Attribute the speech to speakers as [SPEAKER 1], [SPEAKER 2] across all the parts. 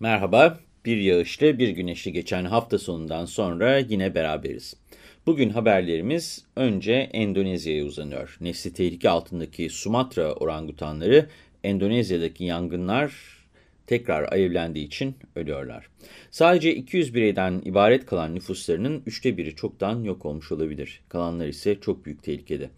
[SPEAKER 1] Merhaba, bir yağışlı bir güneşli geçen hafta sonundan sonra yine beraberiz. Bugün haberlerimiz önce Endonezya'ya uzanıyor. Nesli tehlike altındaki Sumatra orangutanları Endonezya'daki yangınlar tekrar alevlendiği için ölüyorlar. Sadece 200 bireyden ibaret kalan nüfuslarının üçte biri çoktan yok olmuş olabilir. Kalanlar ise çok büyük tehlikede.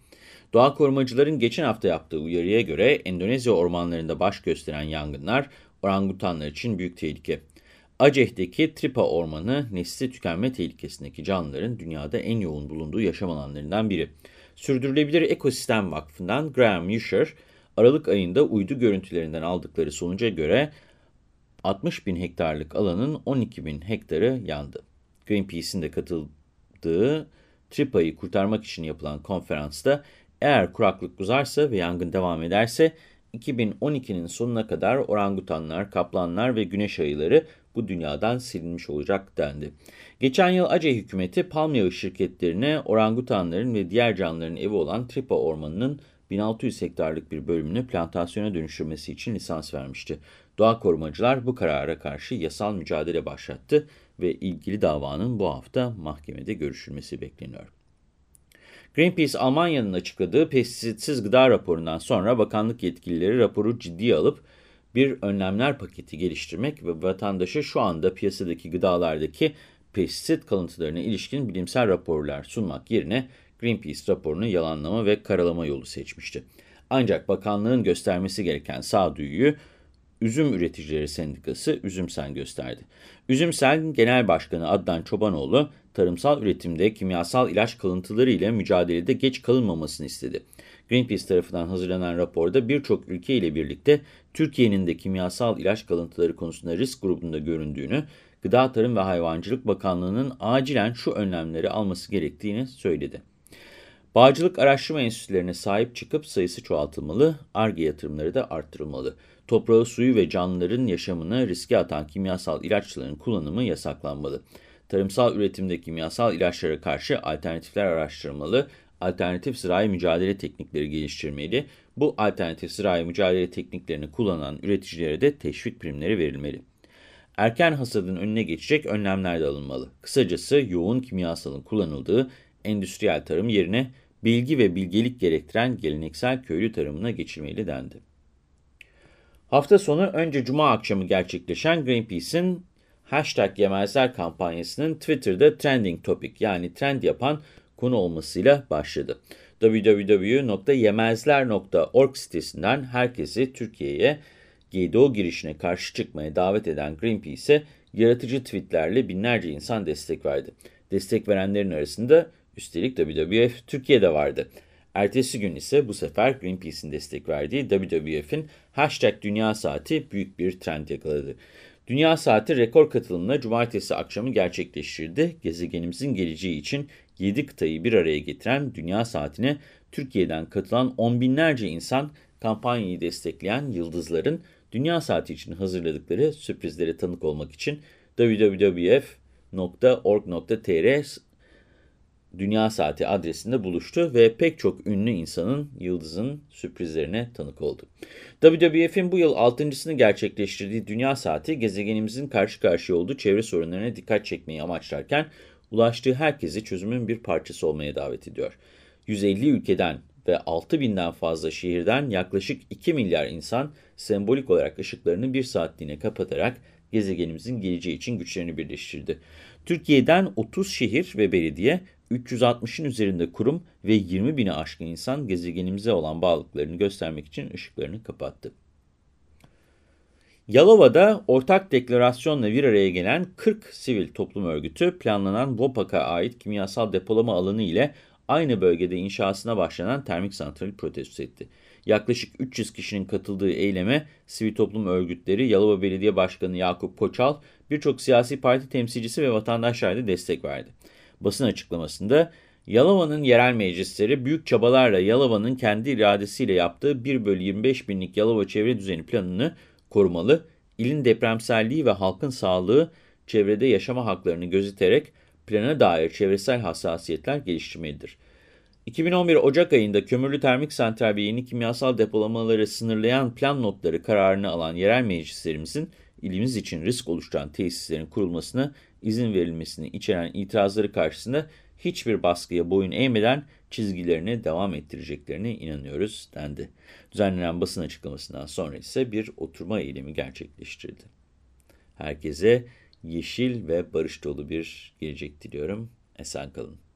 [SPEAKER 1] Doğa korumacıların geçen hafta yaptığı uyarıya göre Endonezya ormanlarında baş gösteren yangınlar orangutanlar için büyük tehlike. Aceh'teki Tripa Ormanı nesli tükenme tehlikesindeki canlıların dünyada en yoğun bulunduğu yaşam alanlarından biri. Sürdürülebilir Ekosistem Vakfı'ndan Graham Usher, Aralık ayında uydu görüntülerinden aldıkları sonuca göre 60 bin hektarlık alanın 12 bin hektarı yandı. Greenpeace'in de katıldığı Tripa'yı kurtarmak için yapılan konferansta eğer kuraklık uzarsa ve yangın devam ederse 2012'nin sonuna kadar orangutanlar, kaplanlar ve güneş ayıları bu dünyadan silinmiş olacak dendi. Geçen yıl Aceh hükümeti palm yağı şirketlerine orangutanların ve diğer canlıların evi olan Tripa Ormanı'nın 1600 hektarlık bir bölümünü plantasyona dönüştürmesi için lisans vermişti. Doğa korumacılar bu karara karşı yasal mücadele başlattı ve ilgili davanın bu hafta mahkemede görüşülmesi bekleniyor. Greenpeace Almanya'nın açıkladığı pestisitsiz gıda raporundan sonra bakanlık yetkilileri raporu ciddiye alıp bir önlemler paketi geliştirmek ve vatandaşa şu anda piyasadaki gıdalardaki pestisit kalıntılarına ilişkin bilimsel raporlar sunmak yerine Greenpeace raporunu yalanlama ve karalama yolu seçmişti. Ancak bakanlığın göstermesi gereken sağduyuyu Üzüm Üreticileri Sendikası Üzümsen gösterdi. Üzümsen Genel Başkanı Adnan Çobanoğlu, tarımsal üretimde kimyasal ilaç kalıntıları ile mücadelede geç kalınmamasını istedi. Greenpeace tarafından hazırlanan raporda birçok ülke ile birlikte Türkiye'nin de kimyasal ilaç kalıntıları konusunda risk grubunda göründüğünü, Gıda Tarım ve Hayvancılık Bakanlığı'nın acilen şu önlemleri alması gerektiğini söyledi. Bağcılık araştırma enstitülerine sahip çıkıp sayısı çoğaltılmalı, ARGE yatırımları da arttırılmalı. Toprağı, suyu ve canlıların yaşamını riske atan kimyasal ilaçların kullanımı yasaklanmalı. Tarımsal üretimde kimyasal ilaçlara karşı alternatifler araştırılmalı, alternatif zirai mücadele teknikleri geliştirmeli, bu alternatif zirai mücadele tekniklerini kullanan üreticilere de teşvik primleri verilmeli. Erken hasadın önüne geçecek önlemler de alınmalı. Kısacası yoğun kimyasalın kullanıldığı endüstriyel tarım yerine bilgi ve bilgelik gerektiren geleneksel köylü tarımına geçilmeli dendi. Hafta sonu önce Cuma akşamı gerçekleşen Greenpeace'in hashtag yemezler kampanyasının Twitter'da trending topic yani trend yapan konu olmasıyla başladı. www.yemezler.org sitesinden herkesi Türkiye'ye GDO girişine karşı çıkmaya davet eden Greenpeace'e yaratıcı tweetlerle binlerce insan destek verdi. Destek verenlerin arasında üstelik WWF Türkiye'de vardı. Ertesi gün ise bu sefer Greenpeace'in destek verdiği WWF'in hashtag Dünya Saati büyük bir trend yakaladı. Dünya Saati rekor katılımla cumartesi akşamı gerçekleştirdi. Gezegenimizin geleceği için 7 kıtayı bir araya getiren Dünya Saati'ne Türkiye'den katılan on binlerce insan kampanyayı destekleyen yıldızların Dünya Saati için hazırladıkları sürprizlere tanık olmak için www.org.tr Dünya Saati adresinde buluştu ve pek çok ünlü insanın Yıldız'ın sürprizlerine tanık oldu. WWF'in bu yıl altıncısını gerçekleştirdiği Dünya Saati, gezegenimizin karşı karşıya olduğu çevre sorunlarına dikkat çekmeyi amaçlarken, ulaştığı herkesi çözümün bir parçası olmaya davet ediyor. 150 ülkeden ve 6000'den fazla şehirden yaklaşık 2 milyar insan sembolik olarak ışıklarını bir saatliğine kapatarak gezegenimizin geleceği için güçlerini birleştirdi. Türkiye'den 30 şehir ve belediye 360'ın üzerinde kurum ve 20 bini aşkın insan gezegenimize olan bağlılıklarını göstermek için ışıklarını kapattı. Yalova'da ortak deklarasyonla bir araya gelen 40 sivil toplum örgütü planlanan VOPAK'a ait kimyasal depolama alanı ile aynı bölgede inşasına başlanan termik santrali protesto etti. Yaklaşık 300 kişinin katıldığı eyleme sivil toplum örgütleri, Yalova Belediye Başkanı Yakup Koçal, birçok siyasi parti temsilcisi ve vatandaşlar da destek verdi basın açıklamasında Yalova'nın yerel meclisleri büyük çabalarla Yalova'nın kendi iradesiyle yaptığı 1 bölü 25 binlik Yalova çevre düzeni planını korumalı, ilin depremselliği ve halkın sağlığı çevrede yaşama haklarını gözeterek plana dair çevresel hassasiyetler geliştirmelidir. 2011 Ocak ayında kömürlü termik santral ve yeni kimyasal depolamaları sınırlayan plan notları kararını alan yerel meclislerimizin ilimiz için risk oluşturan tesislerin kurulmasına izin verilmesini içeren itirazları karşısında hiçbir baskıya boyun eğmeden çizgilerini devam ettireceklerine inanıyoruz dendi. Düzenlenen basın açıklamasından sonra ise bir oturma eylemi gerçekleştirildi. Herkese yeşil ve barış dolu bir gelecek diliyorum. Esen kalın.